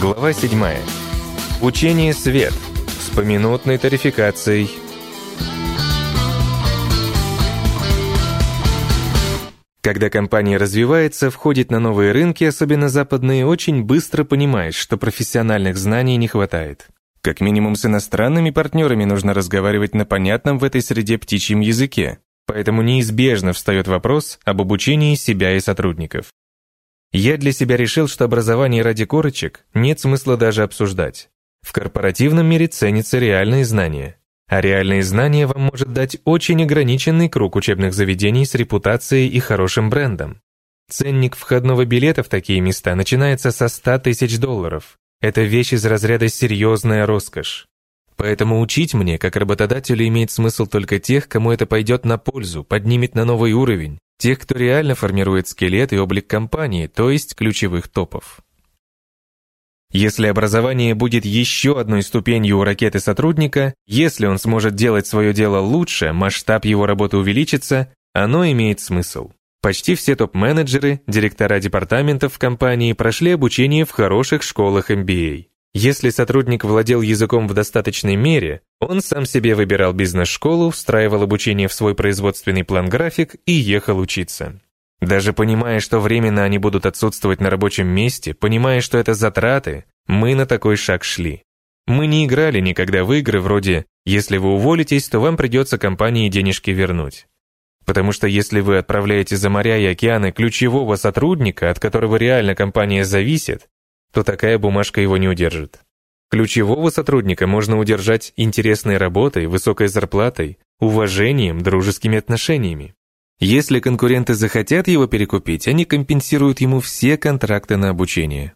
Глава 7. Учение свет с поминутной тарификацией. Когда компания развивается, входит на новые рынки, особенно западные, очень быстро понимаешь, что профессиональных знаний не хватает. Как минимум с иностранными партнерами нужно разговаривать на понятном в этой среде птичьем языке, поэтому неизбежно встает вопрос об обучении себя и сотрудников. Я для себя решил, что образование ради корочек нет смысла даже обсуждать. В корпоративном мире ценятся реальные знания. А реальные знания вам может дать очень ограниченный круг учебных заведений с репутацией и хорошим брендом. Ценник входного билета в такие места начинается со 100 тысяч долларов, это вещь из разряда серьезная роскошь. Поэтому учить мне, как работодателю, имеет смысл только тех, кому это пойдет на пользу, поднимет на новый уровень, тех, кто реально формирует скелет и облик компании, то есть ключевых топов. Если образование будет еще одной ступенью у ракеты сотрудника, если он сможет делать свое дело лучше, масштаб его работы увеличится, оно имеет смысл. Почти все топ-менеджеры, директора департаментов в компании прошли обучение в хороших школах MBA. Если сотрудник владел языком в достаточной мере, он сам себе выбирал бизнес-школу, встраивал обучение в свой производственный план-график и ехал учиться. Даже понимая, что временно они будут отсутствовать на рабочем месте, понимая, что это затраты, мы на такой шаг шли. Мы не играли никогда в игры вроде «если вы уволитесь, то вам придется компании денежки вернуть». Потому что если вы отправляете за моря и океаны ключевого сотрудника, от которого реально компания зависит, то такая бумажка его не удержит. Ключевого сотрудника можно удержать интересной работой, высокой зарплатой, уважением, дружескими отношениями. Если конкуренты захотят его перекупить, они компенсируют ему все контракты на обучение.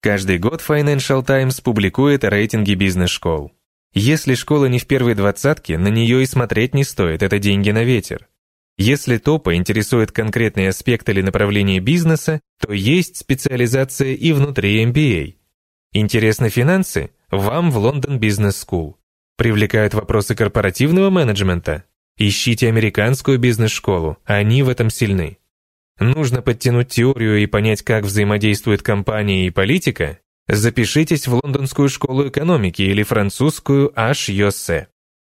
Каждый год Financial Times публикует рейтинги бизнес-школ. Если школа не в первой двадцатке, на нее и смотреть не стоит, это деньги на ветер. Если топа интересует конкретный аспект или направление бизнеса, то есть специализация и внутри MBA. Интересны финансы? Вам в London Business School. Привлекают вопросы корпоративного менеджмента? Ищите американскую бизнес-школу, они в этом сильны. Нужно подтянуть теорию и понять, как взаимодействует компания и политика? Запишитесь в лондонскую школу экономики или французскую HEC.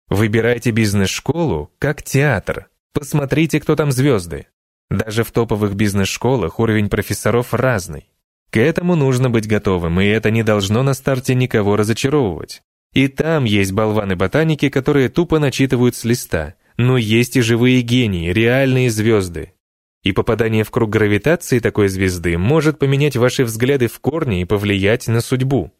Выбирайте бизнес-школу как театр. Посмотрите, кто там звезды. Даже в топовых бизнес-школах уровень профессоров разный. К этому нужно быть готовым, и это не должно на старте никого разочаровывать. И там есть болваны-ботаники, которые тупо начитывают с листа, но есть и живые гении, реальные звезды. И попадание в круг гравитации такой звезды может поменять ваши взгляды в корне и повлиять на судьбу.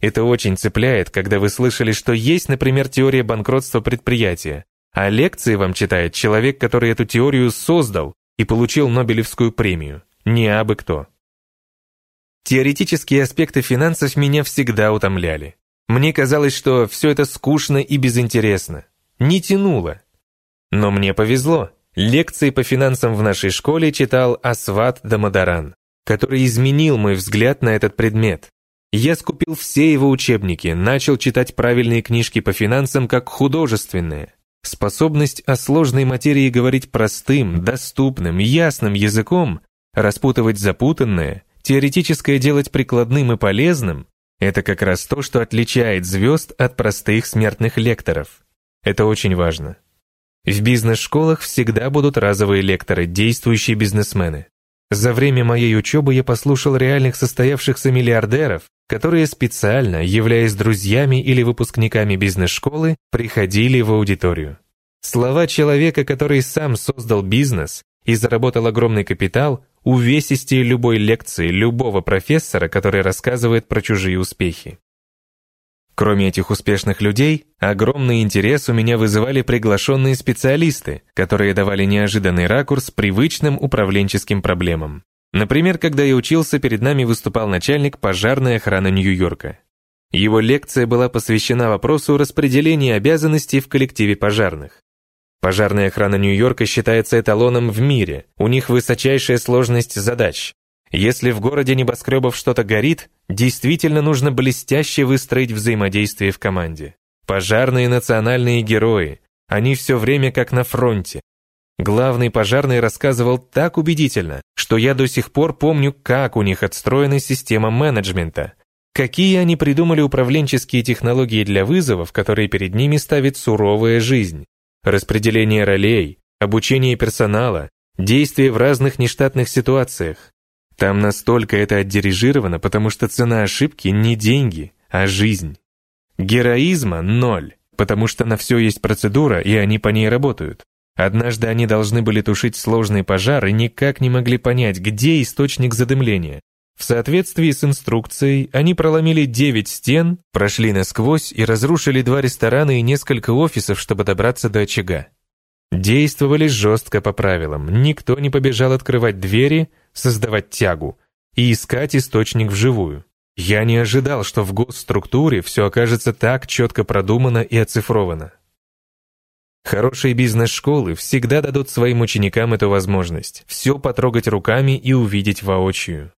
Это очень цепляет, когда вы слышали, что есть, например, теория банкротства предприятия, а лекции вам читает человек, который эту теорию создал и получил Нобелевскую премию. Не абы кто. Теоретические аспекты финансов меня всегда утомляли. Мне казалось, что все это скучно и безинтересно. Не тянуло. Но мне повезло. Лекции по финансам в нашей школе читал Асват Дамадаран, который изменил мой взгляд на этот предмет. Я скупил все его учебники, начал читать правильные книжки по финансам как художественные. Способность о сложной материи говорить простым, доступным, ясным языком, распутывать запутанное, теоретическое делать прикладным и полезным – это как раз то, что отличает звезд от простых смертных лекторов. Это очень важно. В бизнес-школах всегда будут разовые лекторы, действующие бизнесмены. За время моей учебы я послушал реальных состоявшихся миллиардеров, которые специально, являясь друзьями или выпускниками бизнес-школы, приходили в аудиторию. Слова человека, который сам создал бизнес и заработал огромный капитал, увесистее любой лекции любого профессора, который рассказывает про чужие успехи. Кроме этих успешных людей, огромный интерес у меня вызывали приглашенные специалисты, которые давали неожиданный ракурс привычным управленческим проблемам. Например, когда я учился, перед нами выступал начальник пожарной охраны Нью-Йорка. Его лекция была посвящена вопросу распределения обязанностей в коллективе пожарных. Пожарная охрана Нью-Йорка считается эталоном в мире, у них высочайшая сложность задач, если в городе небоскребов что-то горит, действительно нужно блестяще выстроить взаимодействие в команде. Пожарные национальные герои, они все время как на фронте. Главный пожарный рассказывал так убедительно, что я до сих пор помню, как у них отстроена система менеджмента, какие они придумали управленческие технологии для вызовов, которые перед ними ставит суровая жизнь, распределение ролей, обучение персонала, действия в разных нештатных ситуациях. Там настолько это отдирижировано, потому что цена ошибки не деньги, а жизнь. Героизма – ноль, потому что на все есть процедура, и они по ней работают. Однажды они должны были тушить сложный пожар и никак не могли понять, где источник задымления. В соответствии с инструкцией, они проломили 9 стен, прошли насквозь и разрушили два ресторана и несколько офисов, чтобы добраться до очага. Действовали жестко по правилам, никто не побежал открывать двери, создавать тягу и искать источник вживую. Я не ожидал, что в госструктуре все окажется так четко продумано и оцифровано. Хорошие бизнес-школы всегда дадут своим ученикам эту возможность все потрогать руками и увидеть воочию.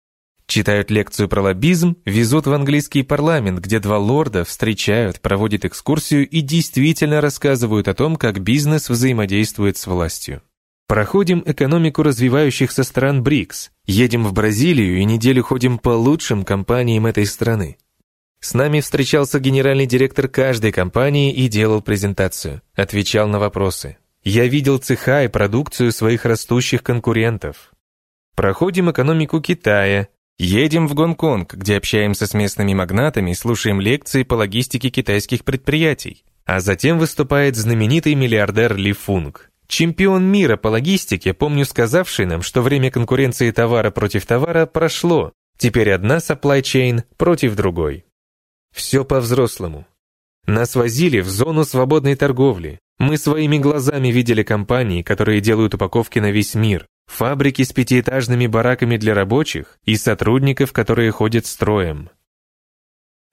Читают лекцию про лоббизм, везут в английский парламент, где два лорда встречают, проводят экскурсию и действительно рассказывают о том, как бизнес взаимодействует с властью. Проходим экономику развивающихся стран БРИКС, едем в Бразилию и неделю ходим по лучшим компаниям этой страны. С нами встречался генеральный директор каждой компании и делал презентацию, отвечал на вопросы. Я видел цеха и продукцию своих растущих конкурентов. Проходим экономику Китая, едем в Гонконг, где общаемся с местными магнатами, слушаем лекции по логистике китайских предприятий. А затем выступает знаменитый миллиардер Ли Фунг, чемпион мира по логистике, помню сказавший нам, что время конкуренции товара против товара прошло, теперь одна supply chain против другой. Все по-взрослому. Нас возили в зону свободной торговли. Мы своими глазами видели компании, которые делают упаковки на весь мир, фабрики с пятиэтажными бараками для рабочих и сотрудников, которые ходят строем.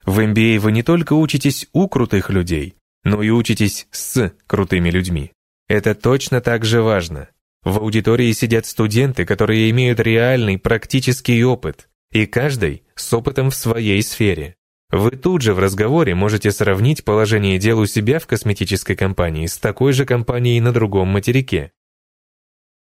В MBA вы не только учитесь у крутых людей, но и учитесь с крутыми людьми. Это точно так же важно. В аудитории сидят студенты, которые имеют реальный практический опыт, и каждый с опытом в своей сфере. Вы тут же в разговоре можете сравнить положение дел у себя в косметической компании с такой же компанией на другом материке.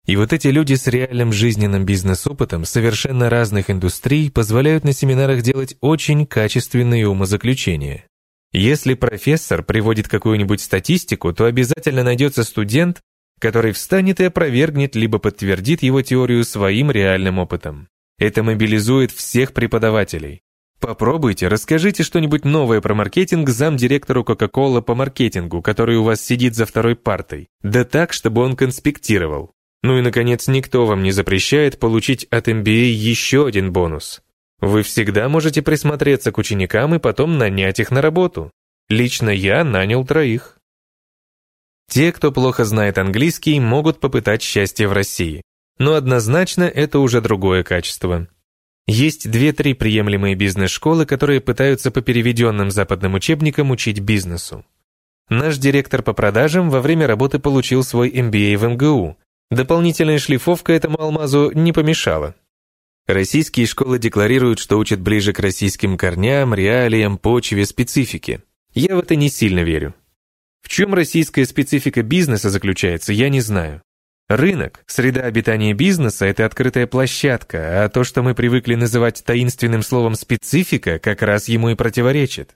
И вот эти люди с реальным жизненным бизнес-опытом совершенно разных индустрий позволяют на семинарах делать очень качественные умозаключения. Если профессор приводит какую-нибудь статистику, то обязательно найдется студент, который встанет и опровергнет либо подтвердит его теорию своим реальным опытом. Это мобилизует всех преподавателей. Попробуйте, расскажите что-нибудь новое про маркетинг замдиректору Coca-Cola по маркетингу, который у вас сидит за второй партой. Да так, чтобы он конспектировал. Ну и, наконец, никто вам не запрещает получить от MBA еще один бонус. Вы всегда можете присмотреться к ученикам и потом нанять их на работу. Лично я нанял троих. Те, кто плохо знает английский, могут попытать счастье в России. Но однозначно это уже другое качество. Есть две-три приемлемые бизнес-школы, которые пытаются по переведенным западным учебникам учить бизнесу. Наш директор по продажам во время работы получил свой MBA в МГУ. Дополнительная шлифовка этому алмазу не помешала. Российские школы декларируют, что учат ближе к российским корням, реалиям, почве, специфике. Я в это не сильно верю. В чем российская специфика бизнеса заключается, я не знаю. Рынок, среда обитания бизнеса – это открытая площадка, а то, что мы привыкли называть таинственным словом «специфика», как раз ему и противоречит.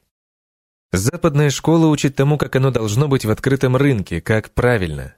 Западная школа учит тому, как оно должно быть в открытом рынке, как правильно.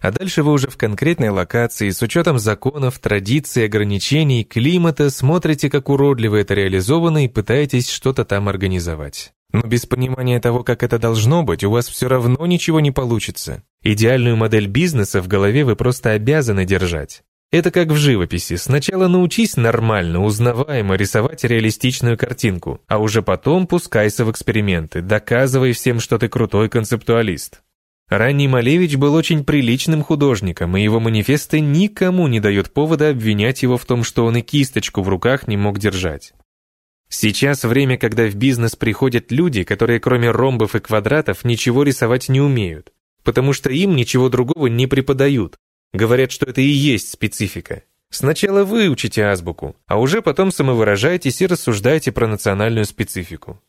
А дальше вы уже в конкретной локации, с учетом законов, традиций, ограничений, климата, смотрите, как уродливо это реализовано и пытаетесь что-то там организовать. Но без понимания того, как это должно быть, у вас все равно ничего не получится. Идеальную модель бизнеса в голове вы просто обязаны держать. Это как в живописи. Сначала научись нормально, узнаваемо рисовать реалистичную картинку, а уже потом пускайся в эксперименты, доказывай всем, что ты крутой концептуалист. Ранний Малевич был очень приличным художником, и его манифесты никому не дают повода обвинять его в том, что он и кисточку в руках не мог держать. Сейчас время, когда в бизнес приходят люди, которые кроме ромбов и квадратов ничего рисовать не умеют, потому что им ничего другого не преподают. Говорят, что это и есть специфика. Сначала выучите азбуку, а уже потом самовыражайтесь и рассуждайте про национальную специфику.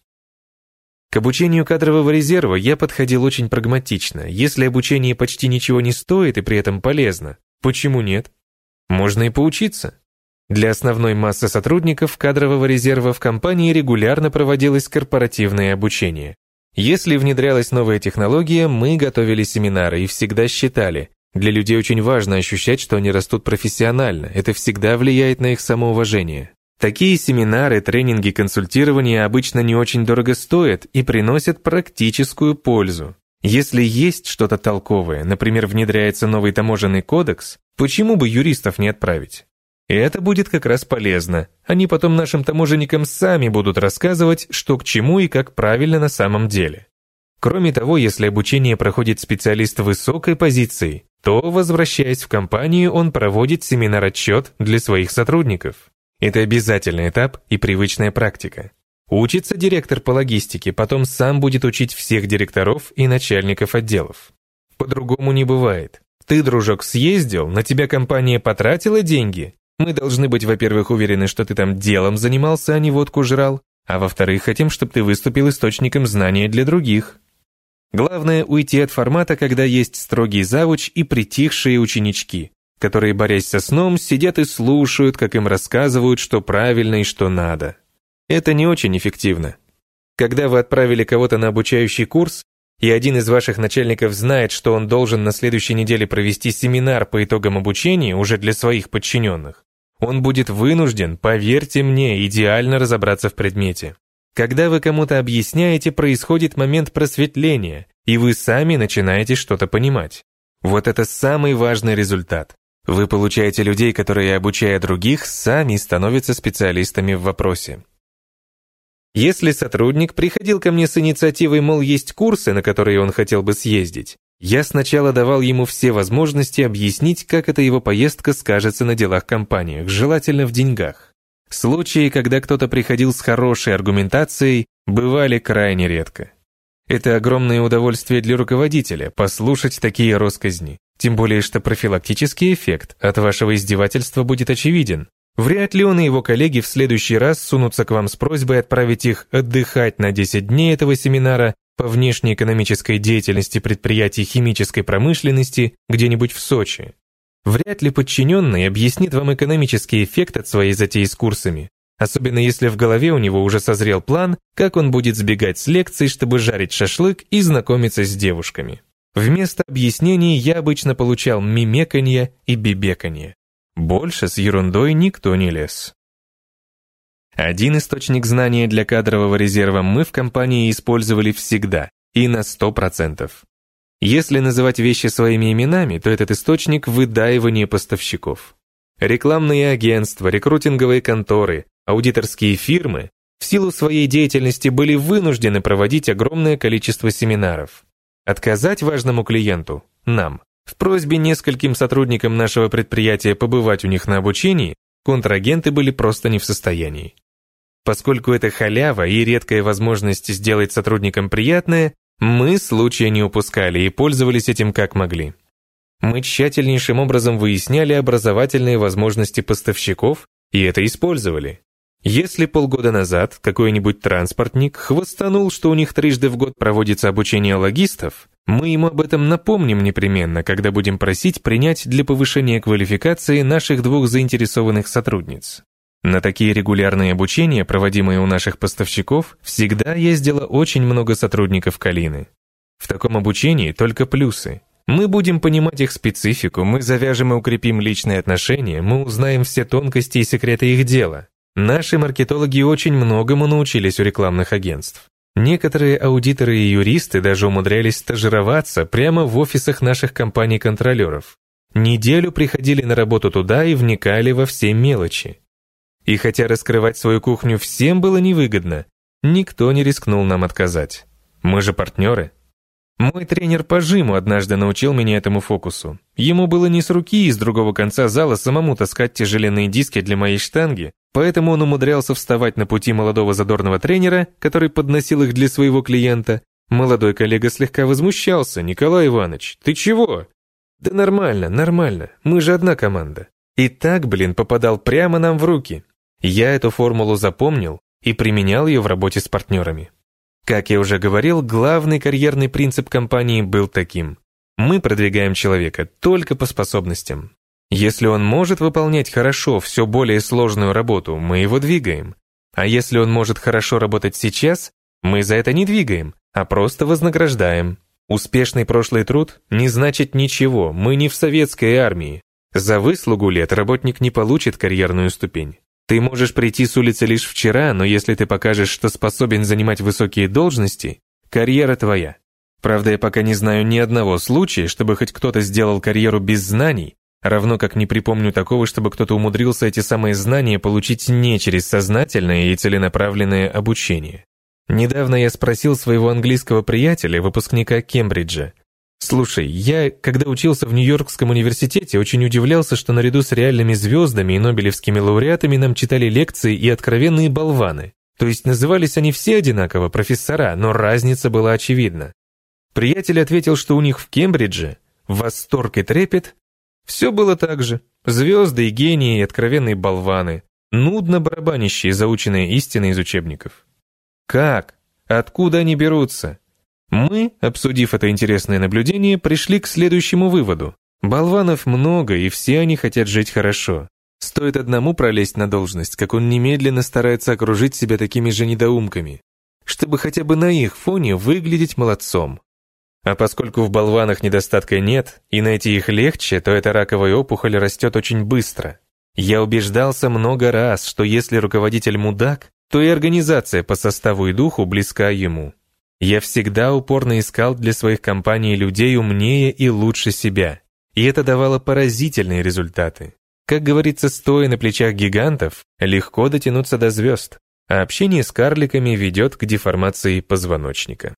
К обучению кадрового резерва я подходил очень прагматично. Если обучение почти ничего не стоит и при этом полезно, почему нет? Можно и поучиться. Для основной массы сотрудников кадрового резерва в компании регулярно проводилось корпоративное обучение. Если внедрялась новая технология, мы готовили семинары и всегда считали, для людей очень важно ощущать, что они растут профессионально, это всегда влияет на их самоуважение. Такие семинары, тренинги, консультирования обычно не очень дорого стоят и приносят практическую пользу. Если есть что-то толковое, например, внедряется новый таможенный кодекс, почему бы юристов не отправить? И это будет как раз полезно. Они потом нашим таможенникам сами будут рассказывать, что к чему и как правильно на самом деле. Кроме того, если обучение проходит специалист высокой позиции, то, возвращаясь в компанию, он проводит семинар-отчет для своих сотрудников. Это обязательный этап и привычная практика. Учится директор по логистике, потом сам будет учить всех директоров и начальников отделов. По-другому не бывает. Ты, дружок, съездил, на тебя компания потратила деньги, мы должны быть, во-первых, уверены, что ты там делом занимался, а не водку жрал, а во-вторых, хотим, чтобы ты выступил источником знания для других. Главное уйти от формата, когда есть строгий завуч и притихшие ученички, которые, борясь со сном, сидят и слушают, как им рассказывают, что правильно и что надо. Это не очень эффективно. Когда вы отправили кого-то на обучающий курс, и один из ваших начальников знает, что он должен на следующей неделе провести семинар по итогам обучения уже для своих подчиненных, он будет вынужден, поверьте мне, идеально разобраться в предмете. Когда вы кому-то объясняете, происходит момент просветления, и вы сами начинаете что-то понимать. Вот это самый важный результат. Вы получаете людей, которые, обучая других, сами становятся специалистами в вопросе. Если сотрудник приходил ко мне с инициативой, мол, есть курсы, на которые он хотел бы съездить, я сначала давал ему все возможности объяснить, как эта его поездка скажется на делах компании, желательно в деньгах. Случаи, когда кто-то приходил с хорошей аргументацией, бывали крайне редко. Это огромное удовольствие для руководителя послушать такие росказни. Тем более, что профилактический эффект от вашего издевательства будет очевиден. Вряд ли он и его коллеги в следующий раз сунутся к вам с просьбой отправить их отдыхать на 10 дней этого семинара по внешнеэкономической деятельности предприятий химической промышленности где-нибудь в Сочи. Вряд ли подчиненный объяснит вам экономический эффект от своей затеи с курсами, особенно если в голове у него уже созрел план, как он будет сбегать с лекций, чтобы жарить шашлык и знакомиться с девушками. Вместо объяснений я обычно получал мимеканье и бибеканье. Больше с ерундой никто не лез. Один источник знания для кадрового резерва мы в компании использовали всегда и на 100%. Если называть вещи своими именами, то этот источник – выдаивание поставщиков. Рекламные агентства, рекрутинговые конторы, аудиторские фирмы в силу своей деятельности были вынуждены проводить огромное количество семинаров. Отказать важному клиенту, нам, в просьбе нескольким сотрудникам нашего предприятия побывать у них на обучении, контрагенты были просто не в состоянии. Поскольку это халява и редкая возможность сделать сотрудникам приятное, мы случая не упускали и пользовались этим как могли. Мы тщательнейшим образом выясняли образовательные возможности поставщиков и это использовали. Если полгода назад какой-нибудь транспортник хвостанул, что у них трижды в год проводится обучение логистов, мы ему об этом напомним непременно, когда будем просить принять для повышения квалификации наших двух заинтересованных сотрудниц. На такие регулярные обучения, проводимые у наших поставщиков, всегда ездило очень много сотрудников Калины. В таком обучении только плюсы. Мы будем понимать их специфику, мы завяжем и укрепим личные отношения, мы узнаем все тонкости и секреты их дела. Наши маркетологи очень многому научились у рекламных агентств. Некоторые аудиторы и юристы даже умудрялись стажироваться прямо в офисах наших компаний-контролеров. Неделю приходили на работу туда и вникали во все мелочи. И хотя раскрывать свою кухню всем было невыгодно, никто не рискнул нам отказать. Мы же партнеры. Мой тренер по жиму однажды научил меня этому фокусу. Ему было не с руки из другого конца зала самому таскать тяжеленные диски для моей штанги, поэтому он умудрялся вставать на пути молодого задорного тренера, который подносил их для своего клиента. Молодой коллега слегка возмущался. «Николай Иванович, ты чего?» «Да нормально, нормально, мы же одна команда». И так, блин, попадал прямо нам в руки. Я эту формулу запомнил и применял ее в работе с партнерами. Как я уже говорил, главный карьерный принцип компании был таким. Мы продвигаем человека только по способностям. Если он может выполнять хорошо все более сложную работу, мы его двигаем. А если он может хорошо работать сейчас, мы за это не двигаем, а просто вознаграждаем. Успешный прошлый труд не значит ничего, мы не в советской армии. За выслугу лет работник не получит карьерную ступень. Ты можешь прийти с улицы лишь вчера, но если ты покажешь, что способен занимать высокие должности, карьера твоя. Правда, я пока не знаю ни одного случая, чтобы хоть кто-то сделал карьеру без знаний, равно как не припомню такого, чтобы кто-то умудрился эти самые знания получить не через сознательное и целенаправленное обучение. Недавно я спросил своего английского приятеля, выпускника Кембриджа. «Слушай, я, когда учился в Нью-Йоркском университете, очень удивлялся, что наряду с реальными звездами и нобелевскими лауреатами нам читали лекции и откровенные болваны. То есть назывались они все одинаково, профессора, но разница была очевидна. Приятель ответил, что у них в Кембридже восторг и трепет. Все было так же. Звезды и гении, и откровенные болваны. Нудно барабанящие заученные истины из учебников. Как? Откуда они берутся? Мы, обсудив это интересное наблюдение, пришли к следующему выводу. Болванов много, и все они хотят жить хорошо. Стоит одному пролезть на должность, как он немедленно старается окружить себя такими же недоумками, чтобы хотя бы на их фоне выглядеть молодцом. А поскольку в болванах недостатка нет, и найти их легче, то эта раковая опухоль растет очень быстро. Я убеждался много раз, что если руководитель мудак, то и организация по составу и духу близка ему. Я всегда упорно искал для своих компаний людей умнее и лучше себя, и это давало поразительные результаты. Как говорится, стоя на плечах гигантов, легко дотянуться до звезд, а общение с карликами ведет к деформации позвоночника.